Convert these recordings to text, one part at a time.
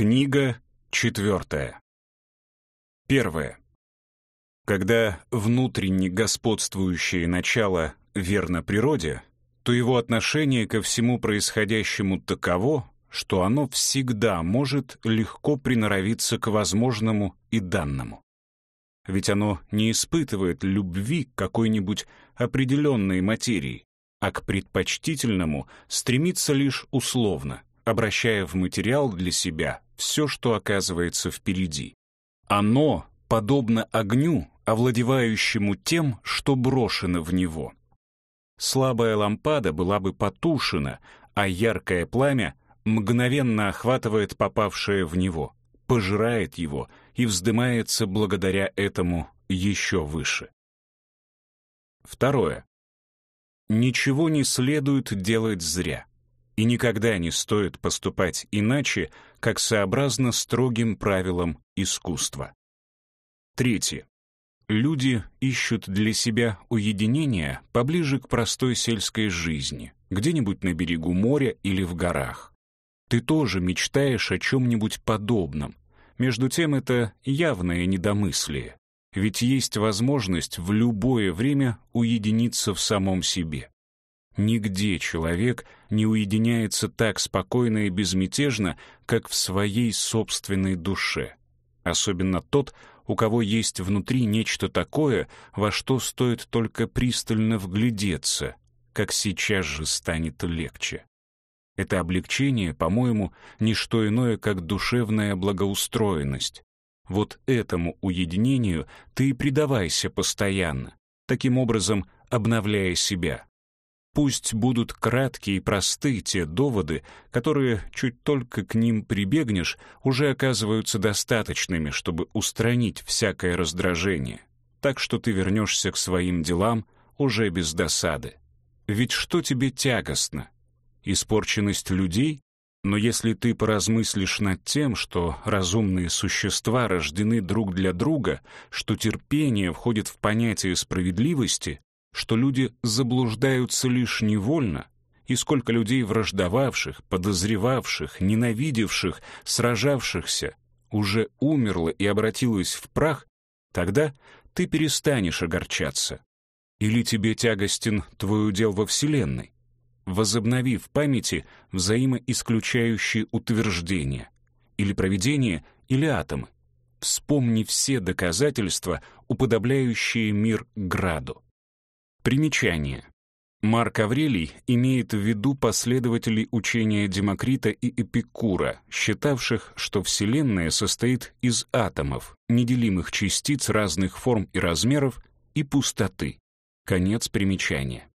Книга четвертая. Первое. Когда внутренне господствующее начало верно природе, то его отношение ко всему происходящему таково, что оно всегда может легко приноровиться к возможному и данному. Ведь оно не испытывает любви к какой-нибудь определенной материи, а к предпочтительному стремится лишь условно, обращая в материал для себя все, что оказывается впереди. Оно подобно огню, овладевающему тем, что брошено в него. Слабая лампада была бы потушена, а яркое пламя мгновенно охватывает попавшее в него, пожирает его и вздымается благодаря этому еще выше. Второе. Ничего не следует делать зря, и никогда не стоит поступать иначе, как сообразно строгим правилам искусства. Третье. Люди ищут для себя уединения поближе к простой сельской жизни, где-нибудь на берегу моря или в горах. Ты тоже мечтаешь о чем-нибудь подобном. Между тем это явное недомыслие. Ведь есть возможность в любое время уединиться в самом себе. Нигде человек не уединяется так спокойно и безмятежно, как в своей собственной душе. Особенно тот, у кого есть внутри нечто такое, во что стоит только пристально вглядеться, как сейчас же станет легче. Это облегчение, по-моему, не что иное, как душевная благоустроенность. Вот этому уединению ты и предавайся постоянно, таким образом обновляя себя. Пусть будут краткие и просты те доводы, которые, чуть только к ним прибегнешь, уже оказываются достаточными, чтобы устранить всякое раздражение, так что ты вернешься к своим делам уже без досады. Ведь что тебе тягостно? испорченность людей, но если ты поразмыслишь над тем, что разумные существа рождены друг для друга, что терпение входит в понятие справедливости, что люди заблуждаются лишь невольно, и сколько людей враждовавших, подозревавших, ненавидевших, сражавшихся, уже умерло и обратилось в прах, тогда ты перестанешь огорчаться. Или тебе тягостен твой удел во Вселенной? возобнови в памяти взаимоисключающие утверждения, или проведение, или атомы. Вспомни все доказательства, уподобляющие мир граду. Примечание. Марк Аврелий имеет в виду последователей учения Демокрита и Эпикура, считавших, что Вселенная состоит из атомов, неделимых частиц разных форм и размеров, и пустоты. Конец примечания.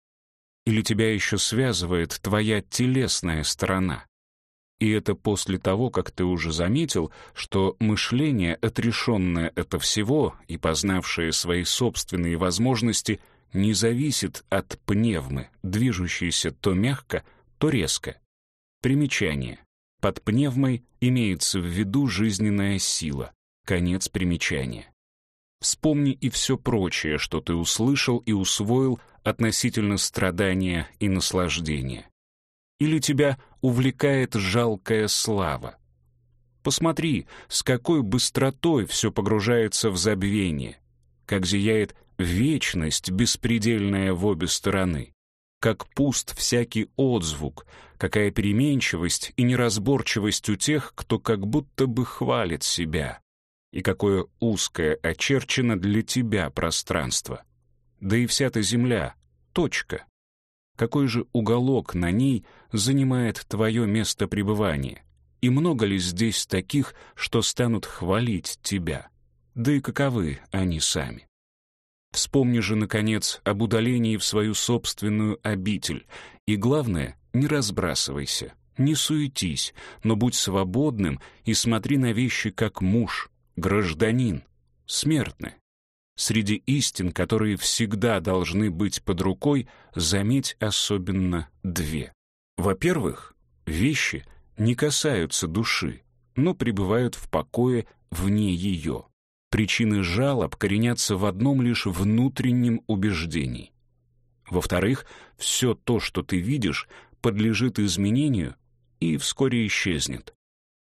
Или тебя еще связывает твоя телесная сторона? И это после того, как ты уже заметил, что мышление, отрешенное от всего и познавшее свои собственные возможности, не зависит от пневмы, движущейся то мягко, то резко. Примечание. Под пневмой имеется в виду жизненная сила. Конец примечания. Вспомни и все прочее, что ты услышал и усвоил относительно страдания и наслаждения? Или тебя увлекает жалкая слава? Посмотри, с какой быстротой все погружается в забвение, как зияет вечность, беспредельная в обе стороны, как пуст всякий отзвук, какая переменчивость и неразборчивость у тех, кто как будто бы хвалит себя, и какое узкое очерчено для тебя пространство да и вся эта земля — точка. Какой же уголок на ней занимает твое место пребывания? И много ли здесь таких, что станут хвалить тебя? Да и каковы они сами? Вспомни же, наконец, об удалении в свою собственную обитель. И главное, не разбрасывайся, не суетись, но будь свободным и смотри на вещи как муж, гражданин, смертный. Среди истин, которые всегда должны быть под рукой, заметь особенно две. Во-первых, вещи не касаются души, но пребывают в покое вне ее. Причины жалоб коренятся в одном лишь внутреннем убеждении. Во-вторых, все то, что ты видишь, подлежит изменению и вскоре исчезнет.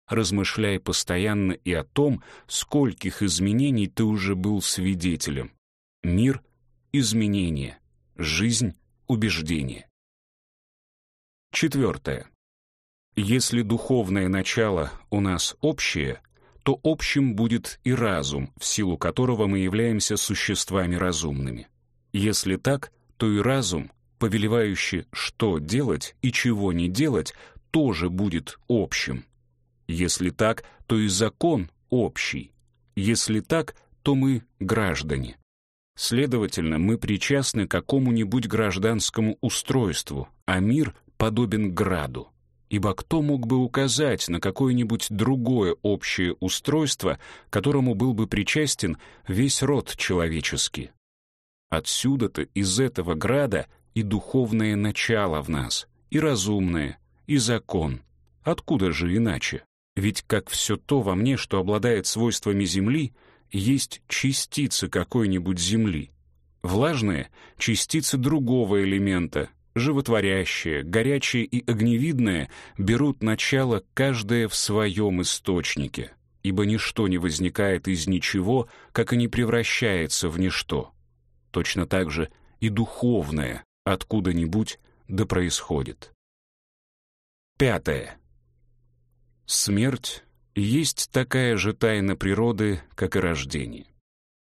размышляй постоянно и о том, скольких изменений ты уже был свидетелем. Мир — изменение, жизнь — убеждение. Четвертое. Если духовное начало у нас общее, то общим будет и разум, в силу которого мы являемся существами разумными. Если так, то и разум, повелевающий, что делать и чего не делать, тоже будет общим. Если так, то и закон общий. Если так, то мы граждане. Следовательно, мы причастны к какому-нибудь гражданскому устройству, а мир подобен граду. Ибо кто мог бы указать на какое-нибудь другое общее устройство, которому был бы причастен весь род человеческий? Отсюда-то, из этого града, и духовное начало в нас, и разумное, и закон. Откуда же иначе? Ведь как все то во мне, что обладает свойствами Земли, есть частицы какой-нибудь Земли. Влажные — частицы другого элемента, животворящее, горячее и огневидное берут начало каждое в своем источнике, ибо ничто не возникает из ничего, как и не превращается в ничто. Точно так же и духовное откуда-нибудь да происходит. Пятое. Смерть есть такая же тайна природы, как и рождение.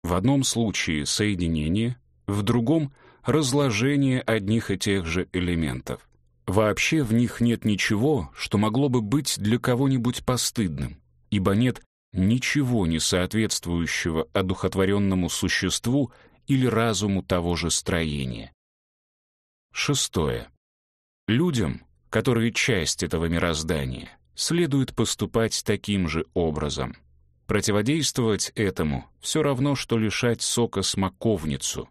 В одном случае соединение, в другом — разложение одних и тех же элементов. Вообще в них нет ничего, что могло бы быть для кого-нибудь постыдным, ибо нет ничего не соответствующего одухотворенному существу или разуму того же строения. Шестое. Людям, которые часть этого мироздания, следует поступать таким же образом. Противодействовать этому все равно, что лишать сока смоковницу.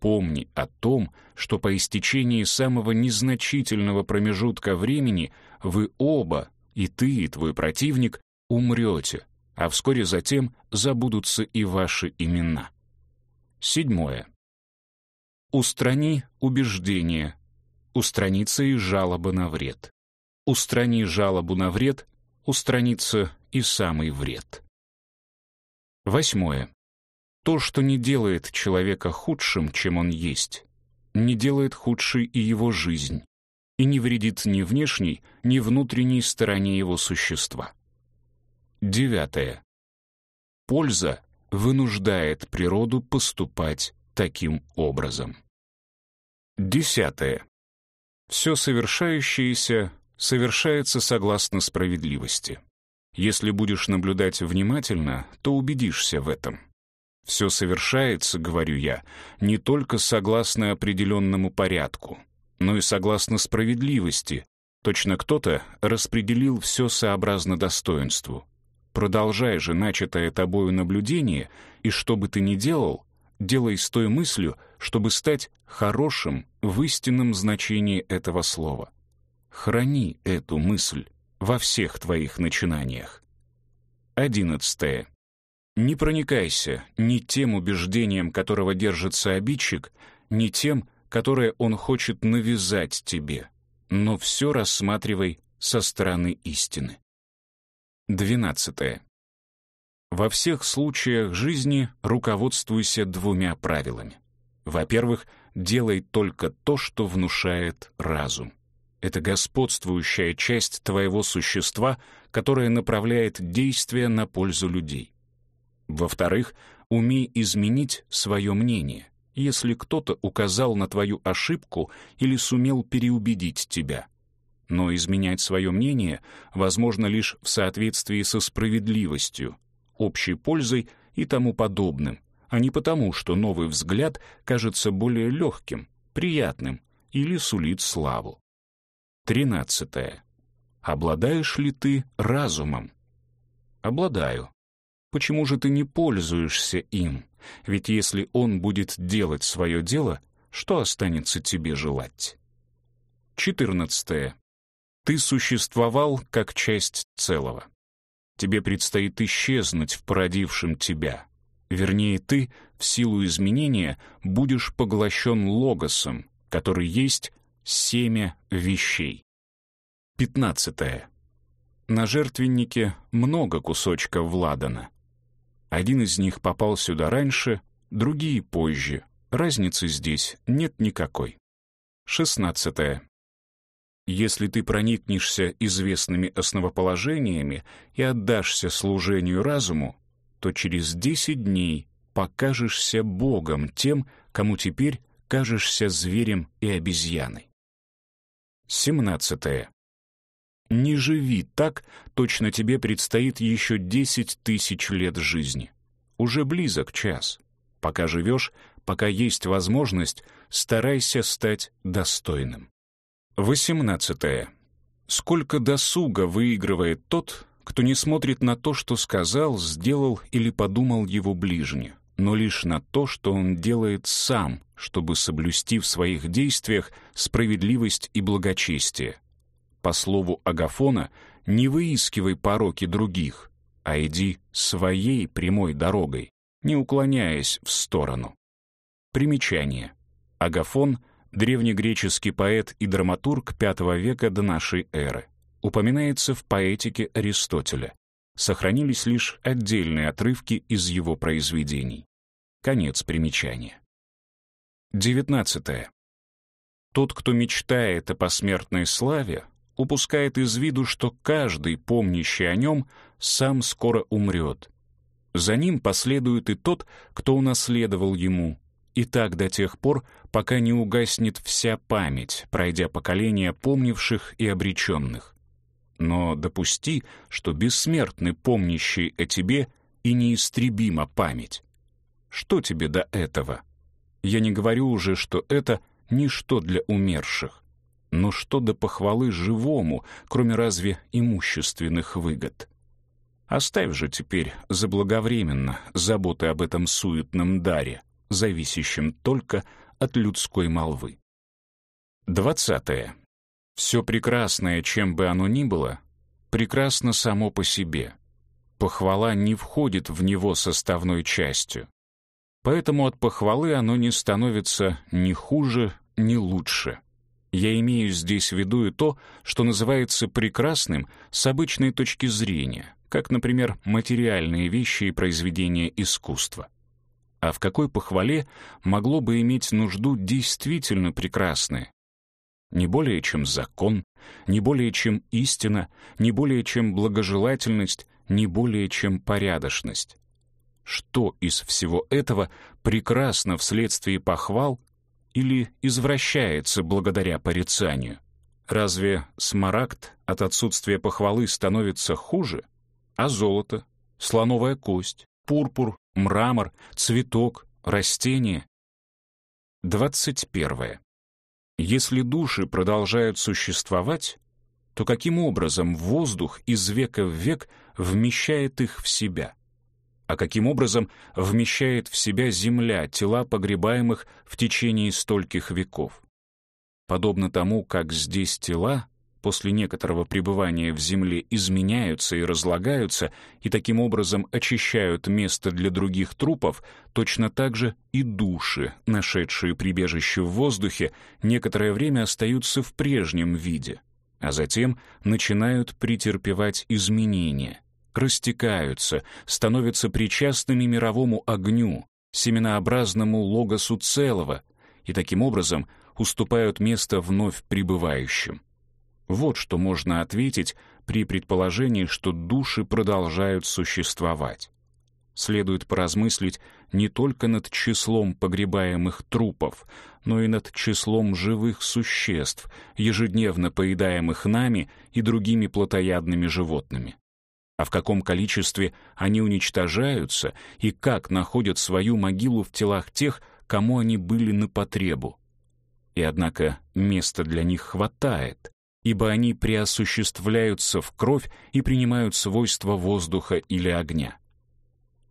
Помни о том, что по истечении самого незначительного промежутка времени вы оба, и ты, и твой противник, умрете, а вскоре затем забудутся и ваши имена. Седьмое. Устрани убеждение. Устранится и жалоба на вред устрани жалобу на вред, устранится и самый вред. Восьмое. То, что не делает человека худшим, чем он есть, не делает худшей и его жизнь, и не вредит ни внешней, ни внутренней стороне его существа. Девятое. Польза вынуждает природу поступать таким образом. Десятое. Все совершающееся совершается согласно справедливости. Если будешь наблюдать внимательно, то убедишься в этом. Все совершается, говорю я, не только согласно определенному порядку, но и согласно справедливости. Точно кто-то распределил все сообразно достоинству. Продолжай же начатое тобою наблюдение, и что бы ты ни делал, делай с той мыслью, чтобы стать хорошим в истинном значении этого слова. Храни эту мысль во всех твоих начинаниях. Одиннадцатое. Не проникайся ни тем убеждением, которого держится обидчик, ни тем, которое он хочет навязать тебе, но все рассматривай со стороны истины. Двенадцатое. Во всех случаях жизни руководствуйся двумя правилами. Во-первых, делай только то, что внушает разум. Это господствующая часть твоего существа, которая направляет действия на пользу людей. Во-вторых, умей изменить свое мнение, если кто-то указал на твою ошибку или сумел переубедить тебя. Но изменять свое мнение возможно лишь в соответствии со справедливостью, общей пользой и тому подобным, а не потому, что новый взгляд кажется более легким, приятным или сулит славу. Тринадцатое. Обладаешь ли ты разумом? Обладаю. Почему же ты не пользуешься им? Ведь если он будет делать свое дело, что останется тебе желать? Четырнадцатое. Ты существовал как часть целого. Тебе предстоит исчезнуть в породившем тебя. Вернее, ты, в силу изменения, будешь поглощен логосом, который есть семя вещей. Пятнадцатое. На жертвеннике много кусочков владана. Один из них попал сюда раньше, другие позже. Разницы здесь нет никакой. Шестнадцатое. Если ты проникнешься известными основоположениями и отдашься служению разуму, то через десять дней покажешься Богом тем, кому теперь кажешься зверем и обезьяной. Семнадцатое. Не живи так, точно тебе предстоит еще десять тысяч лет жизни. Уже близок час. Пока живешь, пока есть возможность, старайся стать достойным. Восемнадцатое. Сколько досуга выигрывает тот, кто не смотрит на то, что сказал, сделал или подумал его ближний, но лишь на то, что он делает сам, чтобы соблюсти в своих действиях справедливость и благочестие. По слову Агафона, не выискивай пороки других, а иди своей прямой дорогой, не уклоняясь в сторону. Примечание. Агафон — древнегреческий поэт и драматург V века до нашей эры. Упоминается в поэтике Аристотеля. Сохранились лишь отдельные отрывки из его произведений. Конец примечания. 19. Тот, кто мечтает о посмертной славе, упускает из виду, что каждый, помнящий о нем, сам скоро умрет. За ним последует и тот, кто унаследовал ему, и так до тех пор, пока не угаснет вся память, пройдя поколения помнивших и обреченных. Но допусти, что бессмертны помнящий о тебе и неистребима память. Что тебе до этого? Я не говорю уже, что это ничто для умерших. Но что до похвалы живому, кроме разве имущественных выгод? Оставь же теперь заблаговременно заботы об этом суетном даре, зависящем только от людской молвы. Двадцатое. Все прекрасное, чем бы оно ни было, прекрасно само по себе. Похвала не входит в него составной частью. Поэтому от похвалы оно не становится ни хуже, ни лучше. Я имею здесь в виду и то, что называется прекрасным с обычной точки зрения, как, например, материальные вещи и произведения искусства. А в какой похвале могло бы иметь нужду действительно прекрасное? Не более чем закон, не более чем истина, не более чем благожелательность, не более чем порядочность. Что из всего этого прекрасно вследствие похвал или извращается благодаря порицанию? Разве смарагд от отсутствия похвалы становится хуже? А золото, слоновая кость, пурпур, мрамор, цветок, растение? 21. Если души продолжают существовать, то каким образом воздух из века в век вмещает их в себя? А каким образом вмещает в себя Земля тела погребаемых в течение стольких веков. Подобно тому, как здесь тела после некоторого пребывания в Земле изменяются и разлагаются, и таким образом очищают место для других трупов, точно так же и души, нашедшие прибежище в воздухе, некоторое время остаются в прежнем виде, а затем начинают претерпевать изменения — растекаются, становятся причастными мировому огню, семенообразному логосу целого, и таким образом уступают место вновь пребывающим. Вот что можно ответить при предположении, что души продолжают существовать. Следует поразмыслить не только над числом погребаемых трупов, но и над числом живых существ, ежедневно поедаемых нами и другими плотоядными животными а в каком количестве они уничтожаются и как находят свою могилу в телах тех, кому они были на потребу. И однако места для них хватает, ибо они преосуществляются в кровь и принимают свойства воздуха или огня.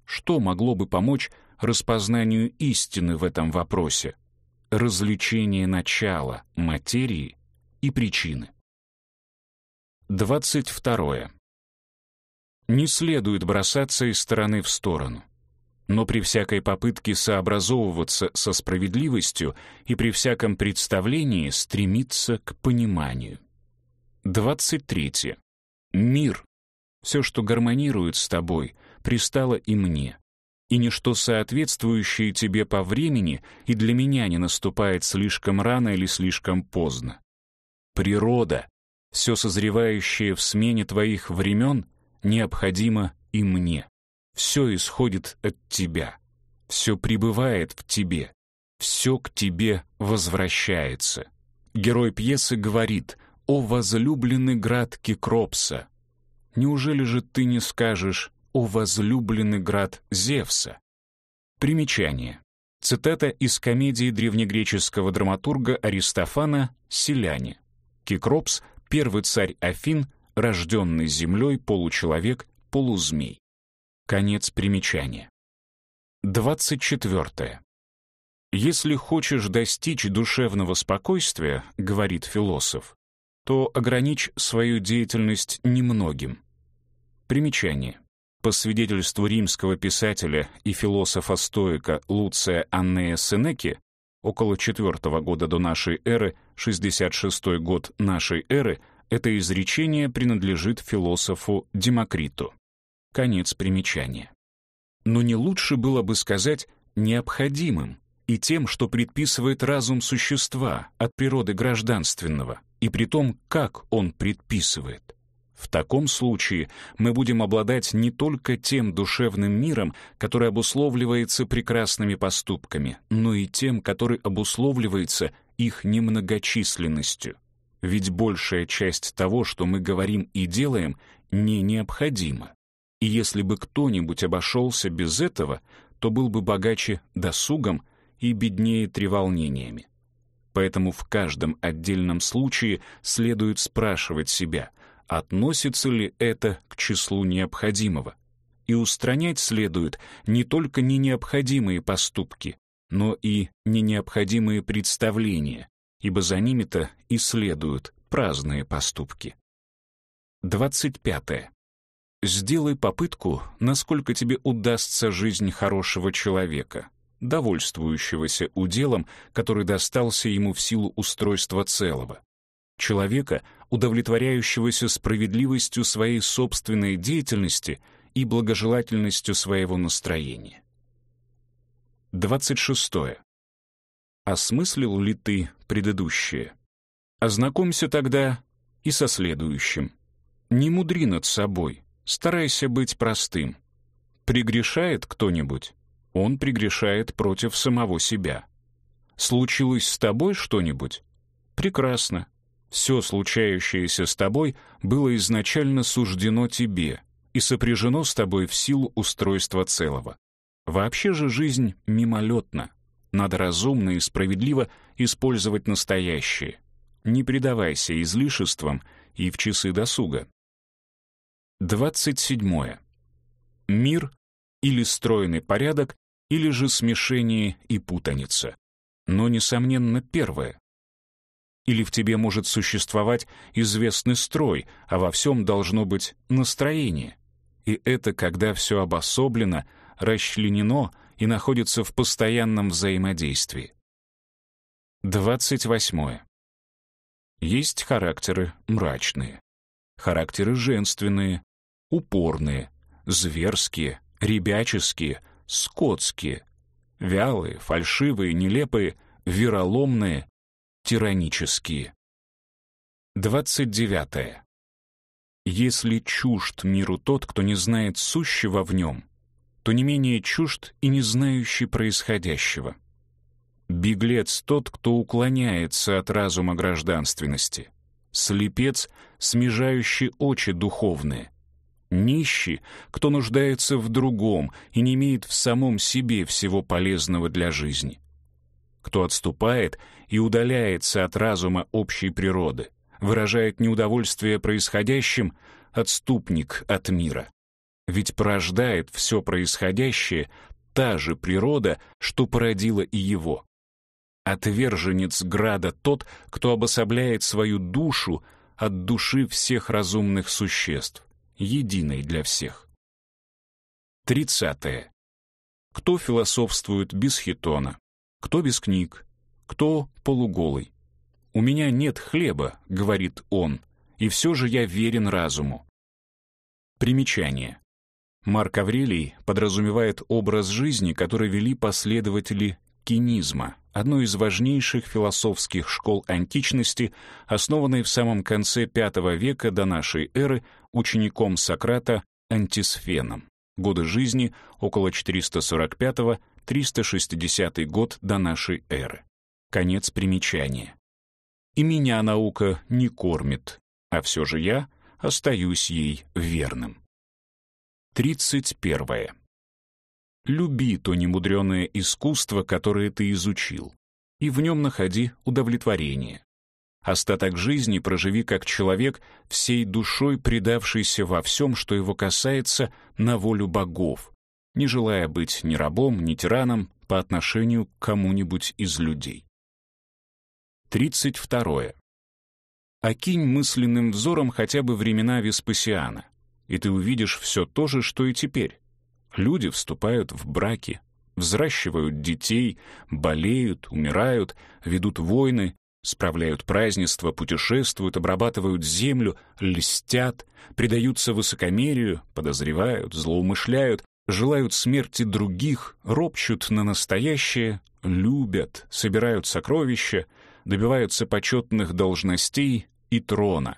Что могло бы помочь распознанию истины в этом вопросе? Развлечение начала, материи и причины. 22. Не следует бросаться из стороны в сторону. Но при всякой попытке сообразовываться со справедливостью и при всяком представлении стремиться к пониманию. 23. Мир, все, что гармонирует с тобой, пристало и мне. И ничто соответствующее тебе по времени и для меня не наступает слишком рано или слишком поздно. Природа, все созревающее в смене твоих времен, необходимо и мне. Все исходит от тебя. Все пребывает в тебе. Все к тебе возвращается. Герой пьесы говорит «О возлюбленный град Кикропса». Неужели же ты не скажешь «О возлюбленный град Зевса»? Примечание. Цитата из комедии древнегреческого драматурга Аристофана «Селяне». Кикропс — первый царь Афин, рожденный землей получеловек, полузмей. Конец примечания. 24. Если хочешь достичь душевного спокойствия, говорит философ, то ограничь свою деятельность немногим. Примечание. По свидетельству римского писателя и философа-стоика Луция Аннея Сенеки, около 4 года до нашей эры, 66 год нашей эры, это изречение принадлежит философу Демокриту. Конец примечания. Но не лучше было бы сказать «необходимым» и тем, что предписывает разум существа от природы гражданственного, и при том, как он предписывает. В таком случае мы будем обладать не только тем душевным миром, который обусловливается прекрасными поступками, но и тем, который обусловливается их немногочисленностью. Ведь большая часть того, что мы говорим и делаем, не необходима. И если бы кто-нибудь обошелся без этого, то был бы богаче досугом и беднее треволнениями. Поэтому в каждом отдельном случае следует спрашивать себя, относится ли это к числу необходимого. И устранять следует не только не необходимые поступки, но и не необходимые представления, ибо за ними-то и следуют праздные поступки. 25. Сделай попытку, насколько тебе удастся жизнь хорошего человека, довольствующегося уделом, который достался ему в силу устройства целого. Человека, удовлетворяющегося справедливостью своей собственной деятельности и благожелательностью своего настроения. 26. Осмыслил ли ты предыдущее? Ознакомься тогда и со следующим. Не мудри над собой, Старайся быть простым. Пригрешает кто-нибудь? Он пригрешает против самого себя. Случилось с тобой что-нибудь? Прекрасно. Все случающееся с тобой было изначально суждено тебе и сопряжено с тобой в силу устройства целого. Вообще же жизнь мимолетна. Надо разумно и справедливо использовать настоящее. Не предавайся излишествам и в часы досуга. 27. Мир или стройный порядок, или же смешение и путаница. Но, несомненно, первое. Или в тебе может существовать известный строй, а во всем должно быть настроение. И это когда все обособлено, расчленено и находится в постоянном взаимодействии. 28. Есть характеры мрачные характеры женственные, упорные, зверские, ребяческие, скотские, вялые, фальшивые, нелепые, вероломные, тиранические. 29. Если чужд миру тот, кто не знает сущего в нем, то не менее чужд и не знающий происходящего. Беглец тот, кто уклоняется от разума гражданственности слепец, смежающий очи духовные. Нищий, кто нуждается в другом и не имеет в самом себе всего полезного для жизни. Кто отступает и удаляется от разума общей природы, выражает неудовольствие происходящим, отступник от мира. Ведь порождает все происходящее та же природа, что породила и его. Отверженец града тот, кто обособляет свою душу от души всех разумных существ, единой для всех. Тридцатое. Кто философствует без хитона, кто без книг, кто полуголый. «У меня нет хлеба», — говорит он, — «и все же я верен разуму. Примечание. Марк Аврелий подразумевает образ жизни, который вели последователи кинизма, одной из важнейших философских школ античности, основанной в самом конце V века до нашей эры учеником Сократа Антисфеном. Годы жизни около 445-360 год до нашей эры. Конец примечания. И меня наука не кормит, а все же я остаюсь ей верным. 31. Люби то немудреное искусство, которое ты изучил, и в нем находи удовлетворение. Остаток жизни проживи как человек, всей душой предавшийся во всем, что его касается, на волю богов, не желая быть ни рабом, ни тираном по отношению к кому-нибудь из людей. 32. Окинь мысленным взором хотя бы времена Веспасиана, и ты увидишь все то же, что и теперь. Люди вступают в браки, взращивают детей, болеют, умирают, ведут войны, справляют празднества, путешествуют, обрабатывают землю, льстят, предаются высокомерию, подозревают, злоумышляют, желают смерти других, ропщут на настоящее, любят, собирают сокровища, добиваются почетных должностей и трона.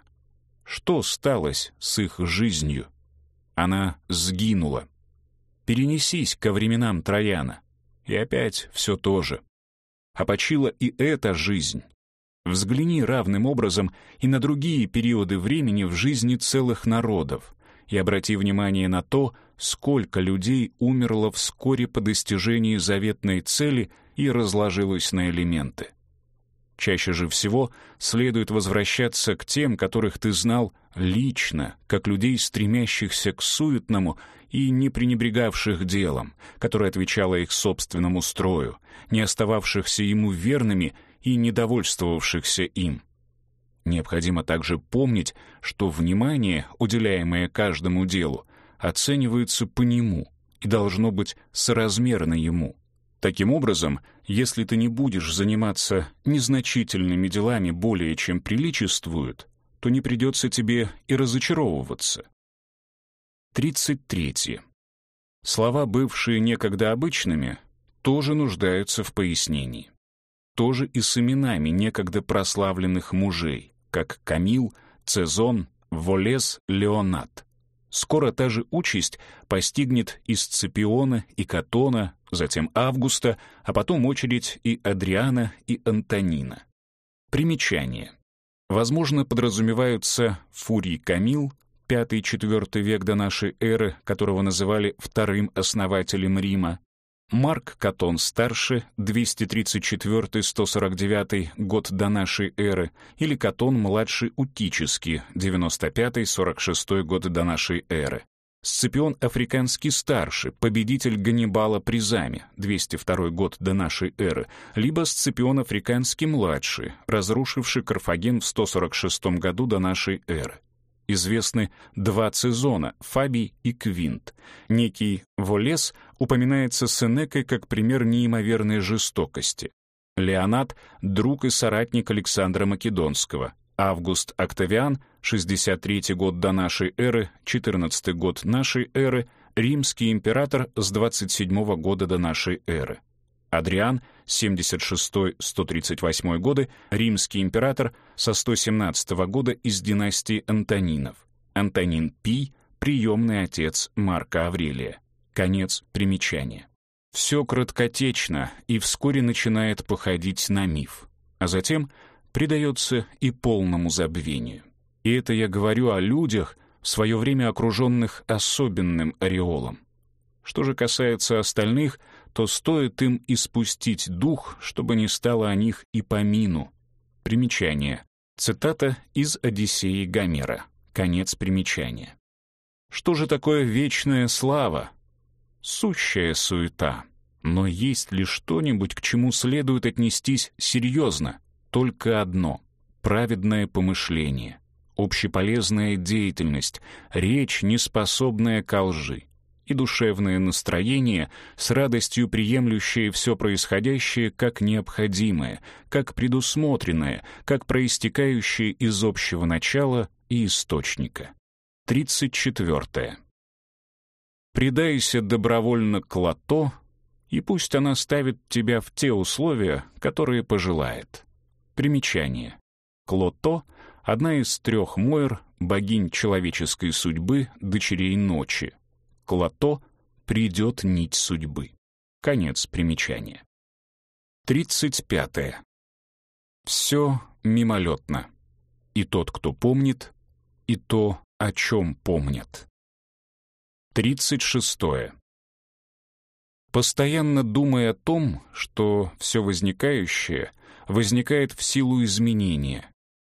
Что сталось с их жизнью? Она сгинула. Перенесись ко временам Трояна, и опять все то же. А почила и эта жизнь, Взгляни равным образом и на другие периоды времени в жизни целых народов и обрати внимание на то, сколько людей умерло вскоре по достижении заветной цели и разложилось на элементы. Чаще же всего следует возвращаться к тем, которых ты знал лично, как людей, стремящихся к суетному и не пренебрегавших делом, которое отвечало их собственному строю, не остававшихся ему верными и недовольствовавшихся им. Необходимо также помнить, что внимание, уделяемое каждому делу, оценивается по нему и должно быть соразмерно ему. Таким образом, если ты не будешь заниматься незначительными делами более чем приличествуют, то не придется тебе и разочаровываться. 33. Слова, бывшие некогда обычными, тоже нуждаются в пояснении тоже и с именами некогда прославленных мужей, как Камил, Цезон, Волес, Леонат. Скоро та же участь постигнет и Сципиона, и Катона, затем Августа, а потом очередь и Адриана, и Антонина. Примечание. Возможно, подразумеваются Фурий Камил, 5-4 век до нашей эры, которого называли вторым основателем Рима, Марк Катон-старший, 234-149 год до нашей эры, или Катон-младший Утический, 95-46 год до нашей эры. Сципион Африканский старший, победитель Ганнибала при Заме, 202 год до нашей эры, либо Сципион Африканский младший, разрушивший Карфаген в 146 году до нашей эры известны два цезона — Фабий и Квинт. Некий Волес упоминается Сенекой как пример неимоверной жестокости. Леонат — друг и соратник Александра Македонского. Август Октавиан, 63 год до нашей эры, 14 год нашей эры, римский император с 27 года до нашей эры. Адриан, 76-138 годы, римский император со 117 года из династии Антонинов. Антонин Пий, приемный отец Марка Аврелия. Конец примечания. Все краткотечно и вскоре начинает походить на миф, а затем предается и полному забвению. И это я говорю о людях, в свое время окруженных особенным ореолом. Что же касается остальных — то стоит им испустить дух, чтобы не стало о них и помину. Примечание. Цитата из «Одиссеи Гомера». Конец примечания. Что же такое вечная слава? Сущая суета. Но есть ли что-нибудь, к чему следует отнестись серьезно? Только одно — праведное помышление, общеполезная деятельность, речь, неспособная ко лжи и душевное настроение, с радостью приемлющее все происходящее как необходимое, как предусмотренное, как проистекающее из общего начала и источника. 34. Предайся добровольно к лото, и пусть она ставит тебя в те условия, которые пожелает. Примечание. Клото — одна из трех Мойр, богинь человеческой судьбы, дочерей ночи. Клото — придет нить судьбы. Конец примечания. 35. Все мимолетно. И тот, кто помнит, и то, о чем помнят. 36. Постоянно думая о том, что все возникающее возникает в силу изменения,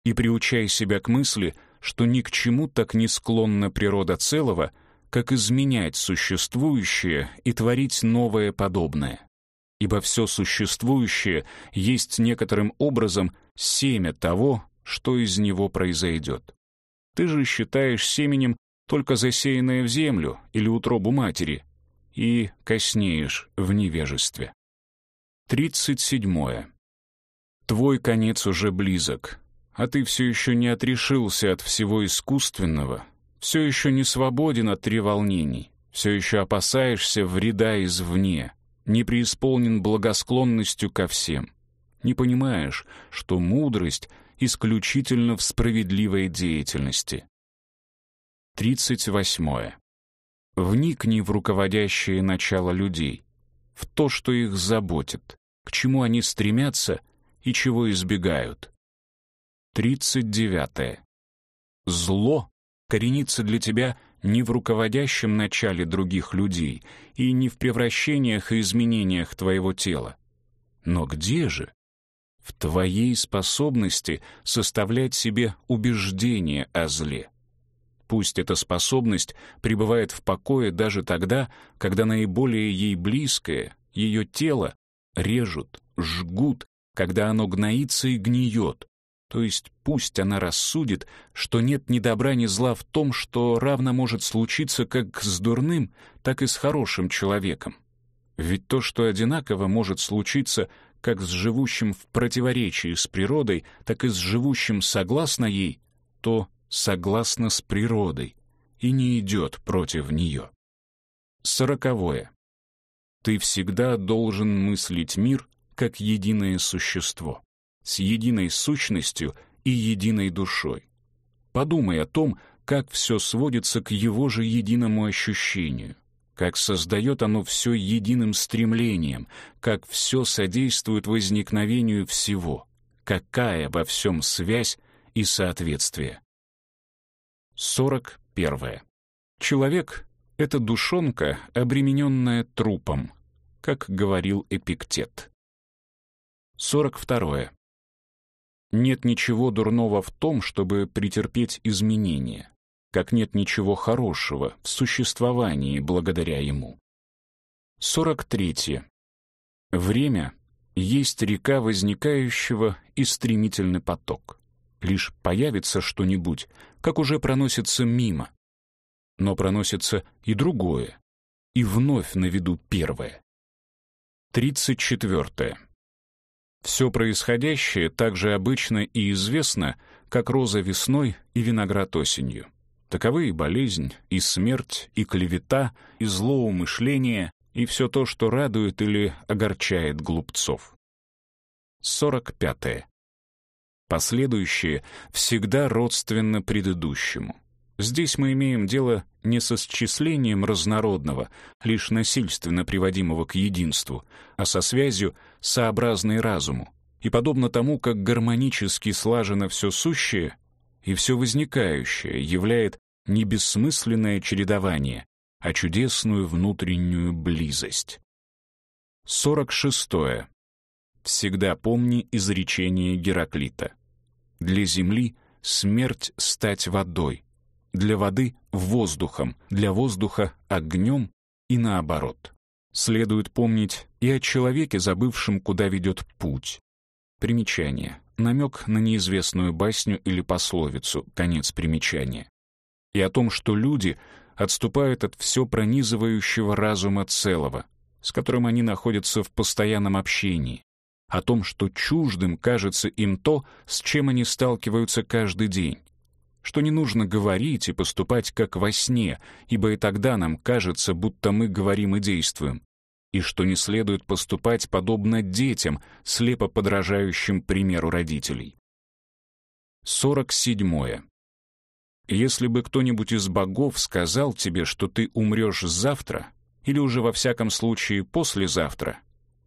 и приучай себя к мысли, что ни к чему так не склонна природа целого, как изменять существующее и творить новое подобное. Ибо все существующее есть некоторым образом семя того, что из него произойдет. Ты же считаешь семенем только засеянное в землю или утробу матери, и коснеешь в невежестве. 37. Твой конец уже близок, а ты все еще не отрешился от всего искусственного, все еще не свободен от треволнений, все еще опасаешься вреда извне, не преисполнен благосклонностью ко всем, не понимаешь, что мудрость исключительно в справедливой деятельности. 38. Вникни в руководящее начало людей, в то, что их заботит, к чему они стремятся и чего избегают. 39. Зло коренится для тебя не в руководящем начале других людей и не в превращениях и изменениях твоего тела. Но где же? В твоей способности составлять себе убеждение о зле. Пусть эта способность пребывает в покое даже тогда, когда наиболее ей близкое, ее тело, режут, жгут, когда оно гноится и гниет. То есть пусть она рассудит, что нет ни добра, ни зла в том, что равно может случиться как с дурным, так и с хорошим человеком. Ведь то, что одинаково может случиться как с живущим в противоречии с природой, так и с живущим согласно ей, то согласно с природой и не идет против нее. Сороковое. Ты всегда должен мыслить мир как единое существо, с единой сущностью и единой душой. Подумай о том, как все сводится к его же единому ощущению, как создает оно все единым стремлением, как все содействует возникновению всего, какая во всем связь и соответствие. 41. Человек — это душонка, обремененная трупом, как говорил Эпиктет. 42. Нет ничего дурного в том, чтобы претерпеть изменения, как нет ничего хорошего в существовании благодаря ему. 43. Время есть река возникающего и стремительный поток. Лишь появится что-нибудь, как уже проносится мимо. Но проносится и другое, и вновь на виду первое. 34. Все происходящее так же обычно и известно, как роза весной и виноград осенью. Таковы и болезнь, и смерть, и клевета, и злоумышление, и все то, что радует или огорчает глупцов. 45. Последующее всегда родственно предыдущему. Здесь мы имеем дело не со счислением разнородного, лишь насильственно приводимого к единству, а со связью, сообразной разуму. И подобно тому, как гармонически слажено все сущее, и все возникающее являет не бессмысленное чередование, а чудесную внутреннюю близость. 46. Всегда помни изречение Гераклита. Для земли смерть стать водой, для воды — воздухом, для воздуха — огнем и наоборот. Следует помнить и о человеке, забывшем, куда ведет путь. Примечание. Намек на неизвестную басню или пословицу, конец примечания. И о том, что люди отступают от все пронизывающего разума целого, с которым они находятся в постоянном общении, о том, что чуждым кажется им то, с чем они сталкиваются каждый день. что не нужно говорить и поступать как во сне, ибо и тогда нам кажется, будто мы говорим и действуем, и что не следует поступать подобно детям, слепо подражающим примеру родителей. 47. Если бы кто-нибудь из богов сказал тебе, что ты умрешь завтра, или уже во всяком случае послезавтра,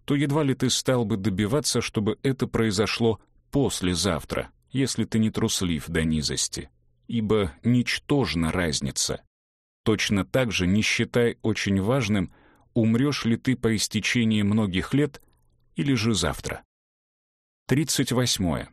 то едва ли ты стал бы добиваться, чтобы это произошло послезавтра, если ты не труслив до низости. Ибо ничтожна разница. Точно так же не считай очень важным, умрешь ли ты по истечении многих лет или же завтра. 38.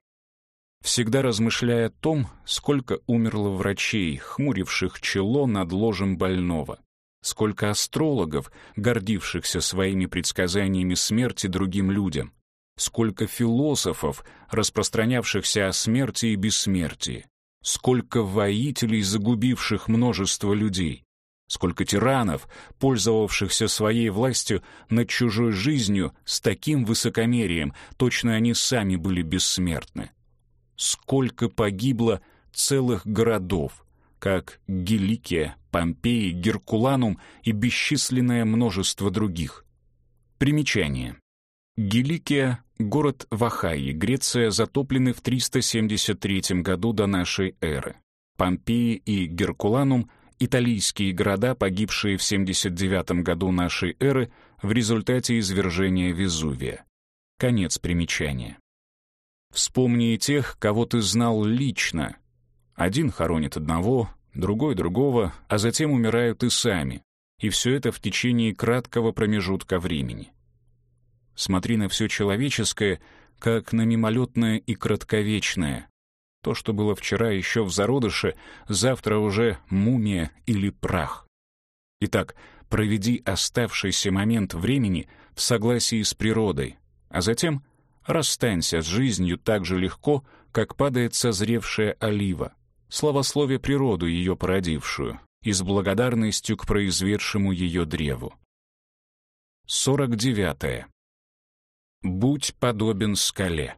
Всегда размышляя о том, сколько умерло врачей, хмуривших чело над ложем больного, сколько астрологов, гордившихся своими предсказаниями смерти другим людям, сколько философов, распространявшихся о смерти и бессмертии, сколько воителей, загубивших множество людей, сколько тиранов, пользовавшихся своей властью над чужой жизнью с таким высокомерием, точно они сами были бессмертны. Сколько погибло целых городов, как Геликия, Помпеи, Геркуланум и бесчисленное множество других. Примечание. Геликия — город в Ахайе, Греция, затопленный в 373 году до нашей эры. Помпеи и Геркуланум — италийские города, погибшие в 79 году нашей эры в результате извержения Везувия. Конец примечания. Вспомни тех, кого ты знал лично. Один хоронит одного, другой другого, а затем умирают и сами. И все это в течение краткого промежутка времени. Смотри на все человеческое, как на мимолетное и кратковечное. То, что было вчера еще в зародыше, завтра уже мумия или прах. Итак, проведи оставшийся момент времени в согласии с природой, а затем расстанься с жизнью так же легко, как падает созревшая олива славословие природу, ее породившую, и с благодарностью к произведшему ее древу. 49. Будь подобен скале.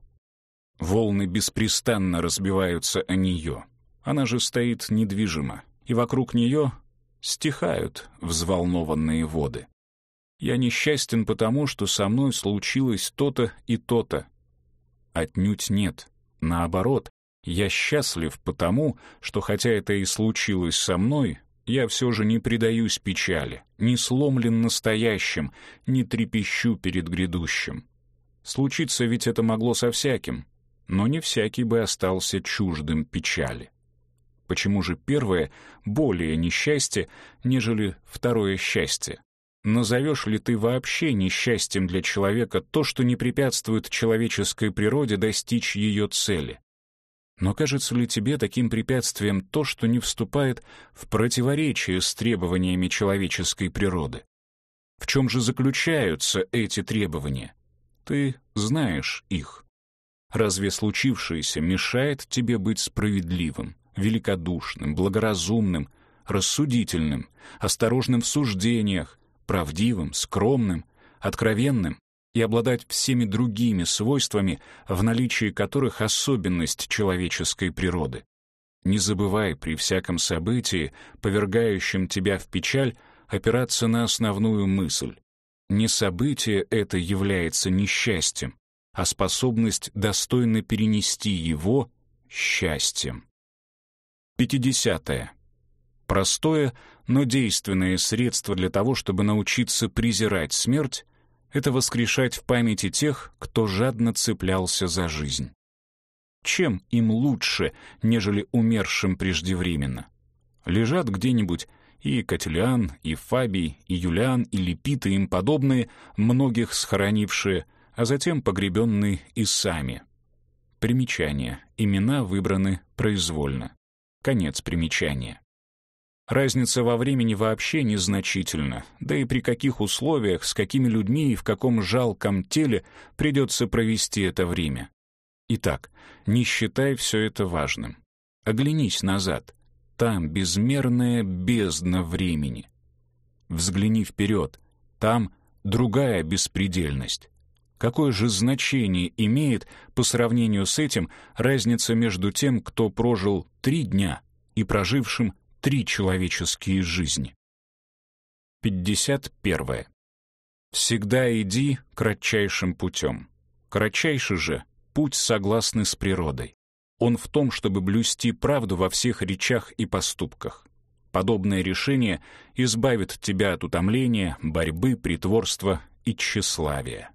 Волны беспрестанно разбиваются о нее. Она же стоит недвижимо, и вокруг нее стихают взволнованные воды. Я несчастен потому, что со мной случилось то-то и то-то. Отнюдь нет. Наоборот, я счастлив потому, что хотя это и случилось со мной, я все же не предаюсь печали, не сломлен настоящим, не трепещу перед грядущим. Случиться ведь это могло со всяким, но не всякий бы остался чуждым печали. Почему же первое более несчастье, нежели второе счастье? Назовешь ли ты вообще несчастьем для человека то, что не препятствует человеческой природе достичь ее цели? Но кажется ли тебе таким препятствием то, что не вступает в противоречие с требованиями человеческой природы? В чем же заключаются эти требования? Ты знаешь их. Разве случившееся мешает тебе быть справедливым, великодушным, благоразумным, рассудительным, осторожным в суждениях, правдивым, скромным, откровенным, и обладать всеми другими свойствами, в наличии которых особенность человеческой природы. Не забывай при всяком событии, повергающем тебя в печаль, опираться на основную мысль. Не событие это является несчастьем, а способность достойно перенести его счастьем. 50. -е. Простое, но действенное средство для того, чтобы научиться презирать смерть, это воскрешать в памяти тех, кто жадно цеплялся за жизнь. Чем им лучше, нежели умершим преждевременно? Лежат где-нибудь и Катилиан, и Фабий, и Юлиан, и Лепит, и им подобные, многих схоронившие, а затем погребенные и сами. Примечание. Имена выбраны произвольно. Конец примечания. Разница во времени вообще незначительна, да и при каких условиях, с какими людьми и в каком жалком теле придется провести это время. Итак, не считай все это важным. Оглянись назад. Там безмерная бездна времени. Взгляни вперед. Там другая беспредельность. Какое же значение имеет по сравнению с этим разница между тем, кто прожил три дня, и прожившим три человеческие жизни. 51. Всегда иди кратчайшим путем. Кратчайший же путь согласный с природой. Он в том, чтобы блюсти правду во всех речах и поступках. Подобное решение избавит тебя от утомления, борьбы, притворства и тщеславия.